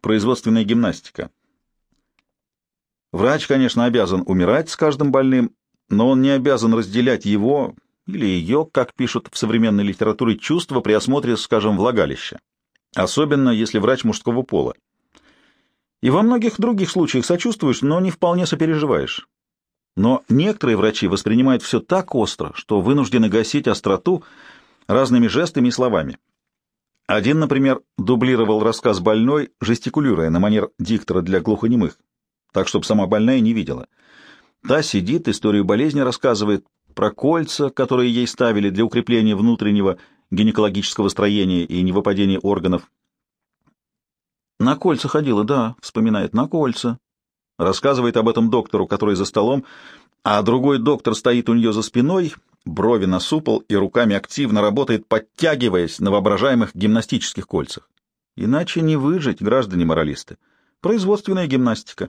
производственная гимнастика. Врач, конечно, обязан умирать с каждым больным, но он не обязан разделять его или ее, как пишут в современной литературе, чувства при осмотре, скажем, влагалища, особенно если врач мужского пола. И во многих других случаях сочувствуешь, но не вполне сопереживаешь. Но некоторые врачи воспринимают все так остро, что вынуждены гасить остроту разными жестами и словами. Один, например, дублировал рассказ больной, жестикулируя на манер диктора для глухонемых, так, чтобы сама больная не видела. Та сидит, историю болезни рассказывает, про кольца, которые ей ставили для укрепления внутреннего гинекологического строения и невыпадения органов. «На кольца ходила, да», — вспоминает, — «на кольца». Рассказывает об этом доктору, который за столом, а другой доктор стоит у нее за спиной, брови насупал и руками активно работает, подтягиваясь на воображаемых гимнастических кольцах. Иначе не выжить, граждане моралисты. Производственная гимнастика.